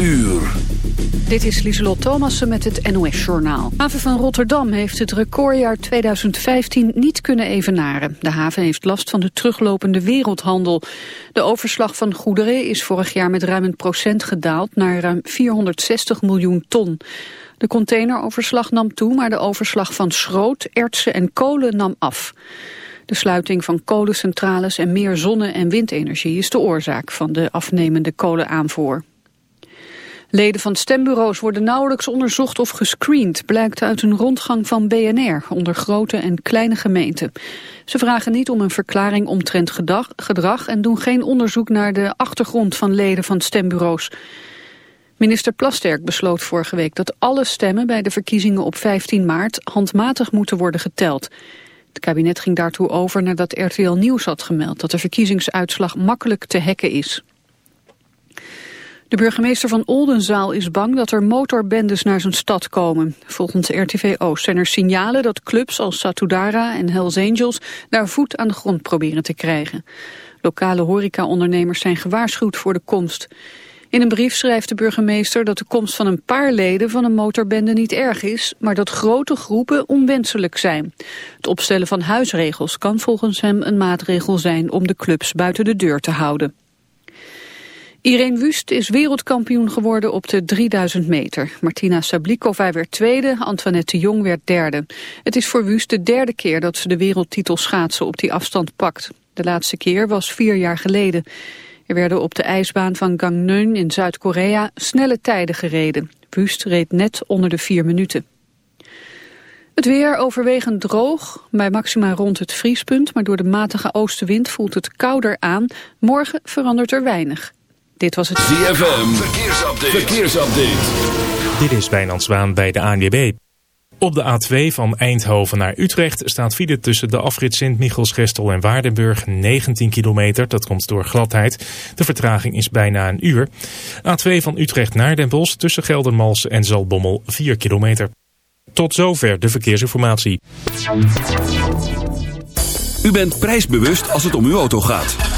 uur. Dit is Lieselot Thomassen met het NOS-journaal. Haven van Rotterdam heeft het recordjaar 2015 niet kunnen evenaren. De haven heeft last van de teruglopende wereldhandel. De overslag van goederen is vorig jaar met ruim een procent gedaald... naar ruim 460 miljoen ton. De containeroverslag nam toe, maar de overslag van schroot, ertsen en kolen nam af. De sluiting van kolencentrales en meer zonne- en windenergie is de oorzaak van de afnemende kolenaanvoer. Leden van stembureaus worden nauwelijks onderzocht of gescreend, blijkt uit een rondgang van BNR onder grote en kleine gemeenten. Ze vragen niet om een verklaring omtrent gedrag en doen geen onderzoek naar de achtergrond van leden van stembureaus. Minister Plasterk besloot vorige week dat alle stemmen bij de verkiezingen op 15 maart handmatig moeten worden geteld. Het kabinet ging daartoe over nadat RTL Nieuws had gemeld dat de verkiezingsuitslag makkelijk te hacken is. De burgemeester van Oldenzaal is bang dat er motorbendes naar zijn stad komen. Volgens RTV Oost zijn er signalen dat clubs als Satudara en Hells Angels daar voet aan de grond proberen te krijgen. Lokale horecaondernemers zijn gewaarschuwd voor de komst. In een brief schrijft de burgemeester dat de komst van een paar leden van een motorbende niet erg is, maar dat grote groepen onwenselijk zijn. Het opstellen van huisregels kan volgens hem een maatregel zijn om de clubs buiten de deur te houden. Irene Wust is wereldkampioen geworden op de 3000 meter. Martina Sablikova werd tweede, Antoinette de Jong werd derde. Het is voor Wust de derde keer dat ze de wereldtitel schaatsen op die afstand pakt. De laatste keer was vier jaar geleden. Er werden op de ijsbaan van Gangneung in Zuid-Korea snelle tijden gereden. Wust reed net onder de vier minuten. Het weer overwegend droog, bij maxima rond het vriespunt... maar door de matige oostenwind voelt het kouder aan. Morgen verandert er weinig. Dit was het ZFM, verkeersupdate. verkeersupdate. Dit is Wijnand Zwaan bij de ANWB. Op de A2 van Eindhoven naar Utrecht staat file tussen de afrit Sint-Michels-Gestel en Waardenburg 19 kilometer. Dat komt door gladheid. De vertraging is bijna een uur. A2 van Utrecht naar Den Bosch tussen Geldermalsen en Zalbommel 4 kilometer. Tot zover de verkeersinformatie. U bent prijsbewust als het om uw auto gaat.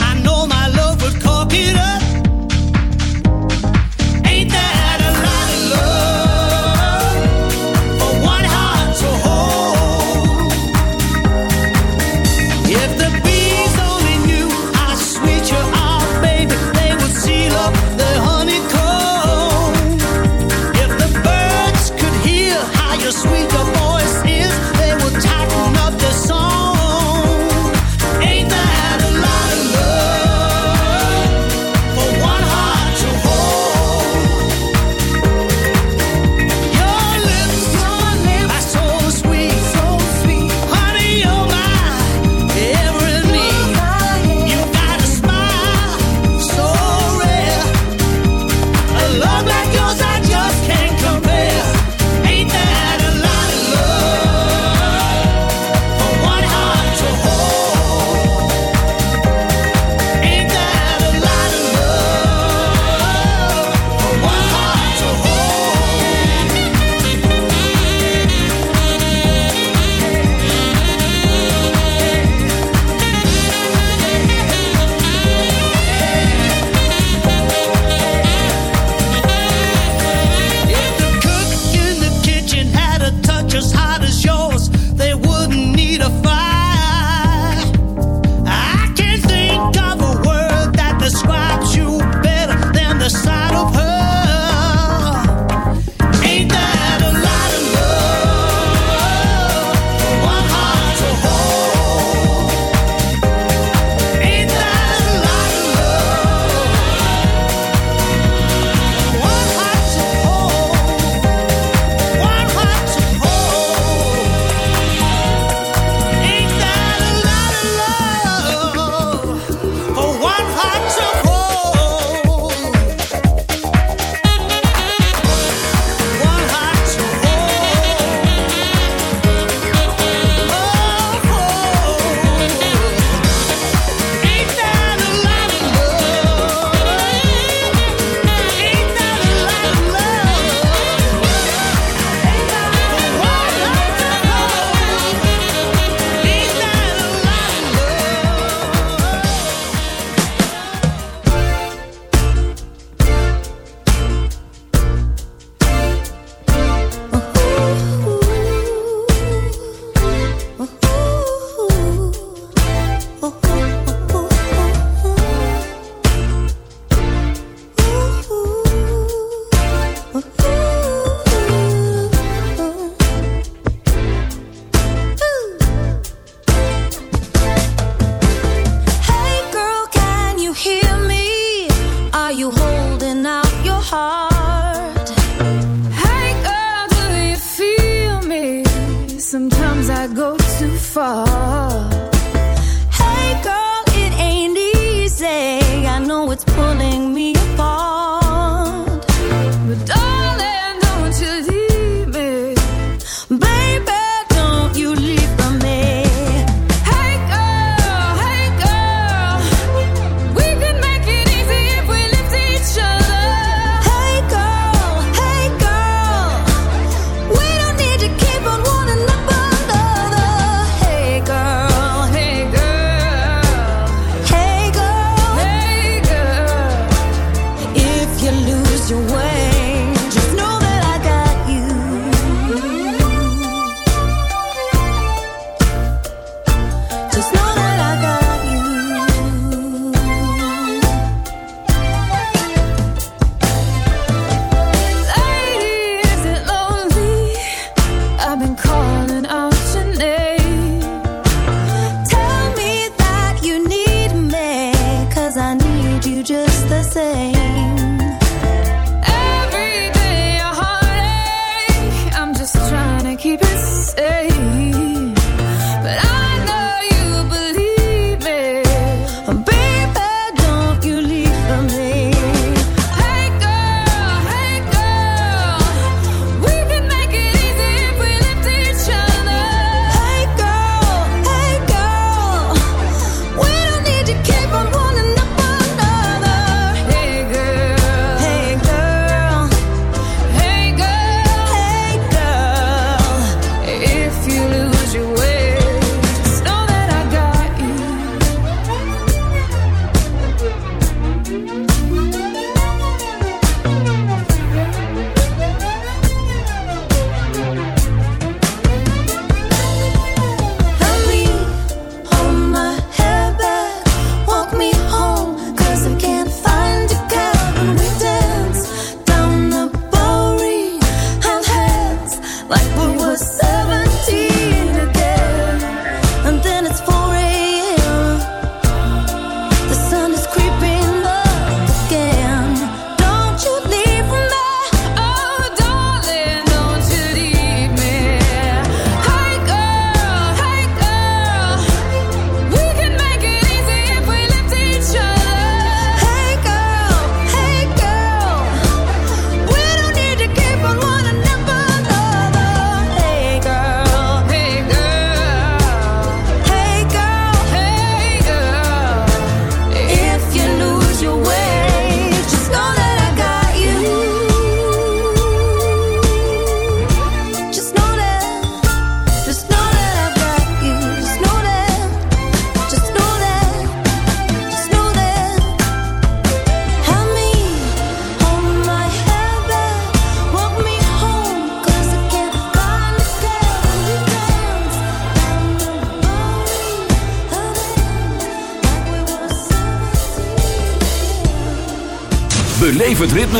i know my love would It up.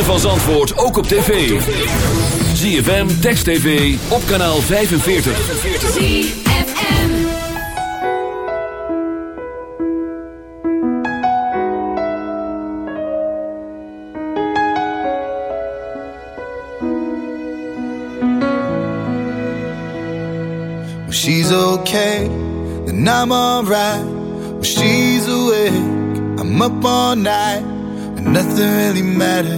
van Zandvoort ook op tv. ZFM, Text TV, op kanaal 45. ZFM Well, she's okay, then I'm alright. Well, she's awake, I'm up all night, and nothing really matters.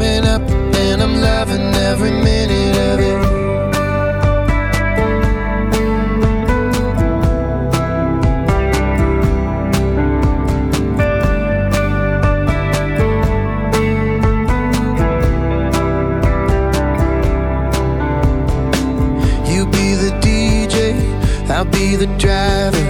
coming up, and I'm loving every minute of it. You be the DJ, I'll be the driver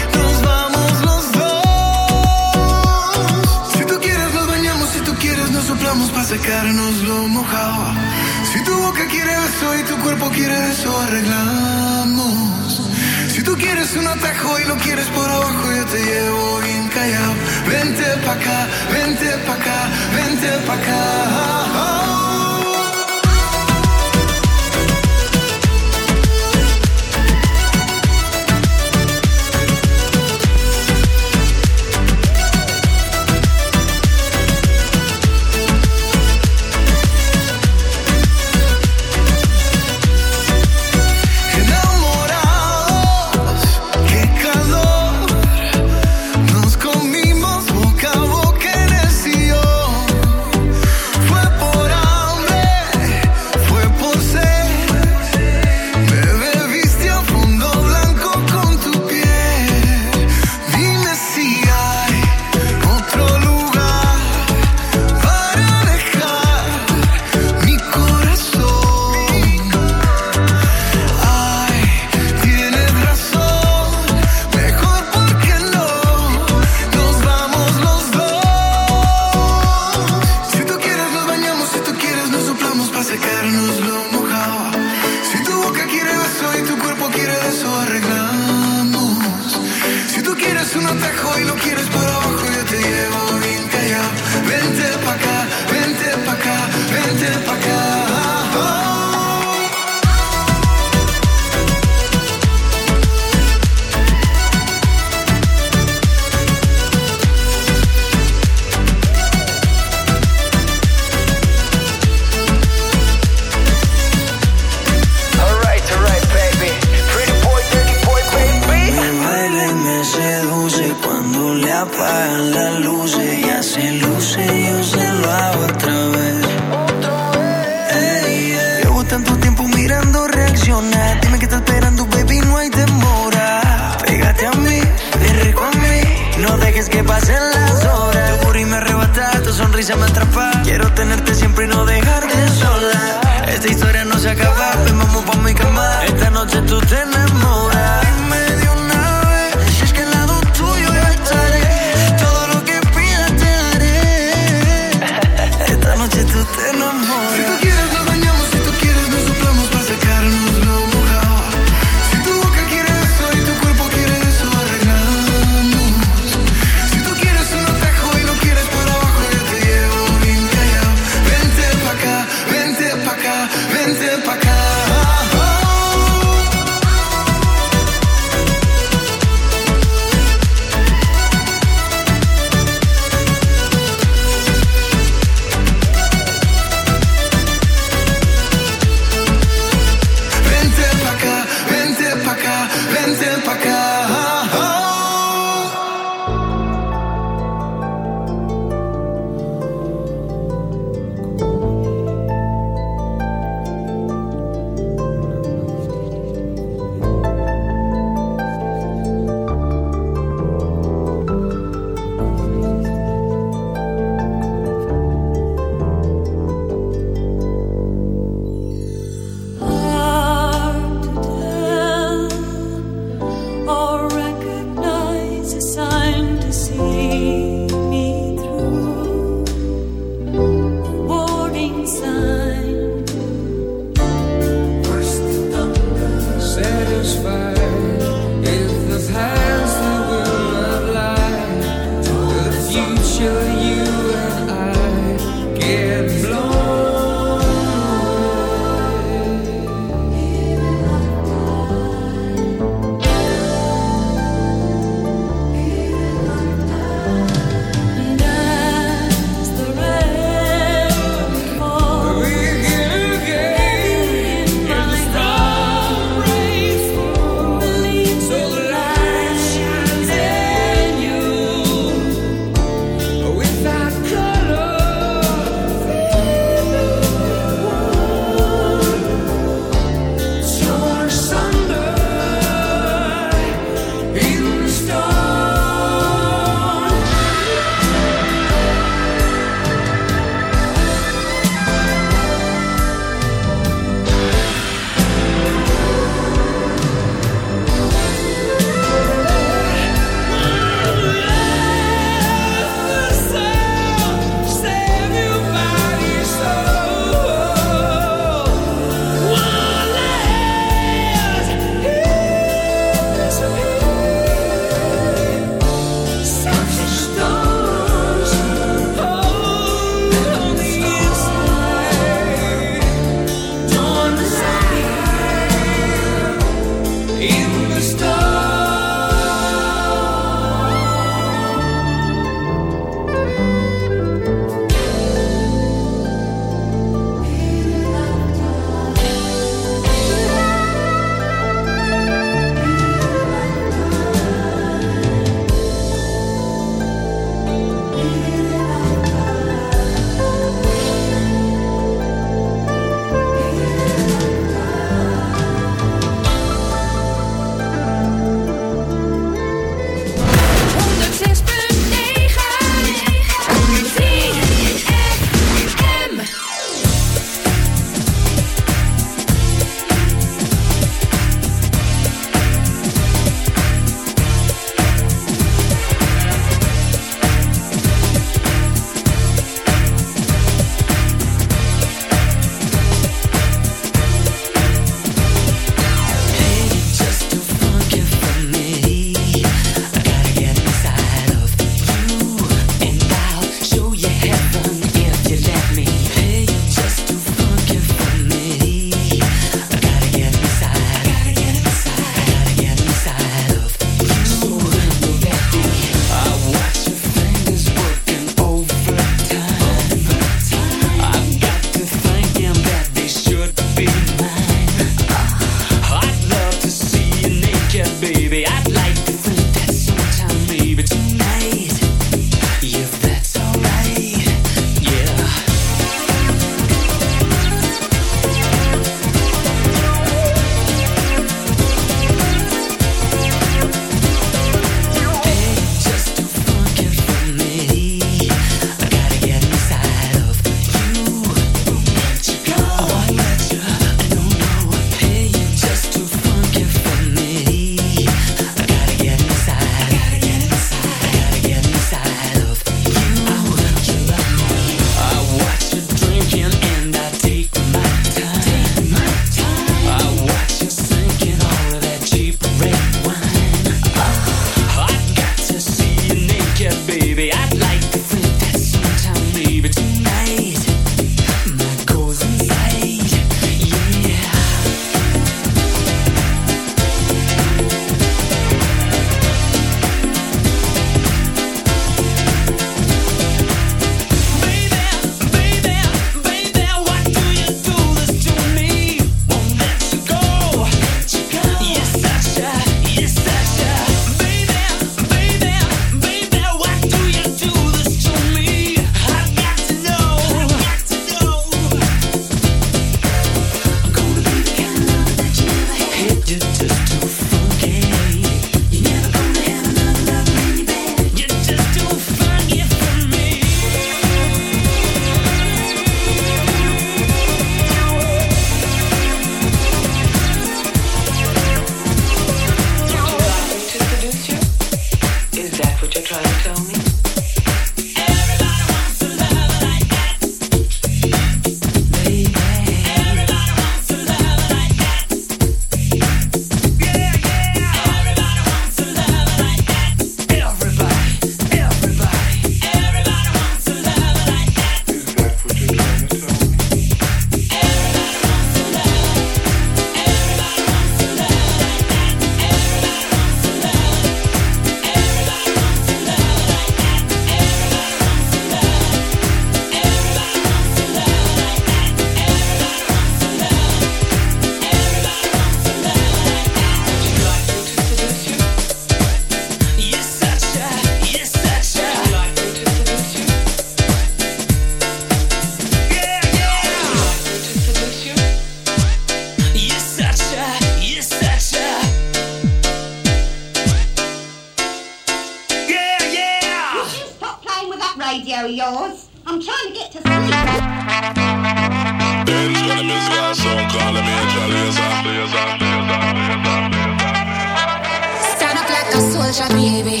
baby.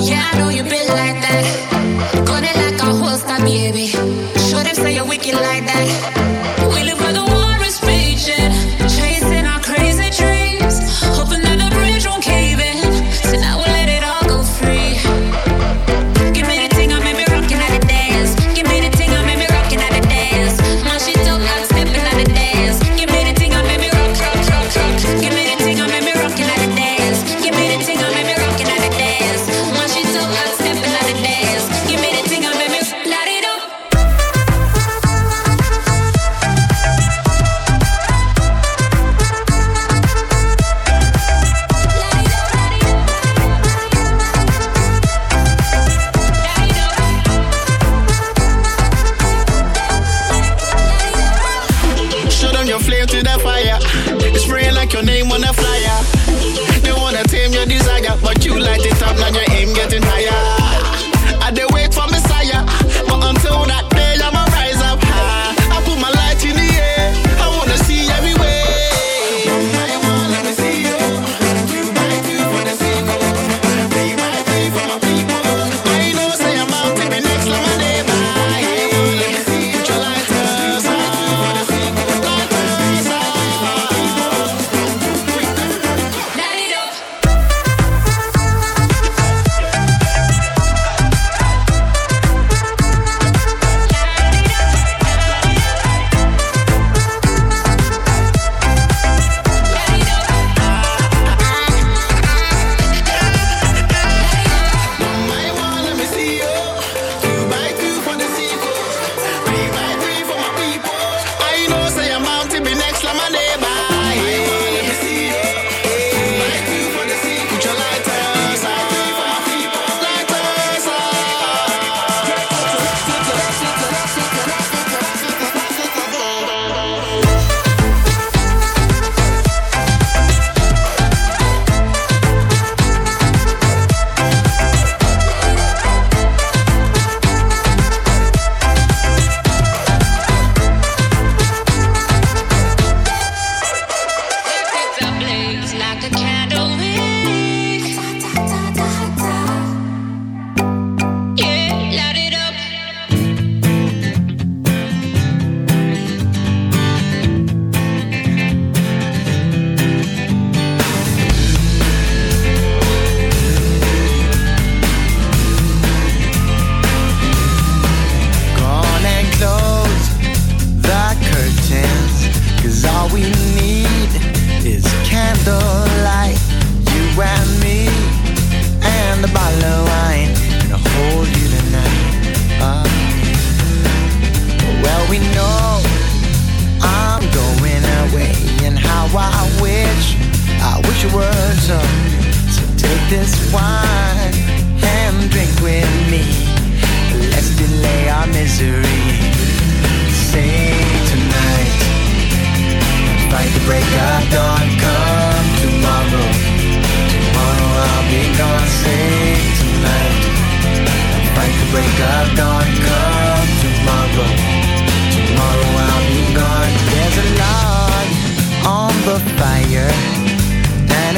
Yeah, I know you been like that. Gonna like a holster, baby.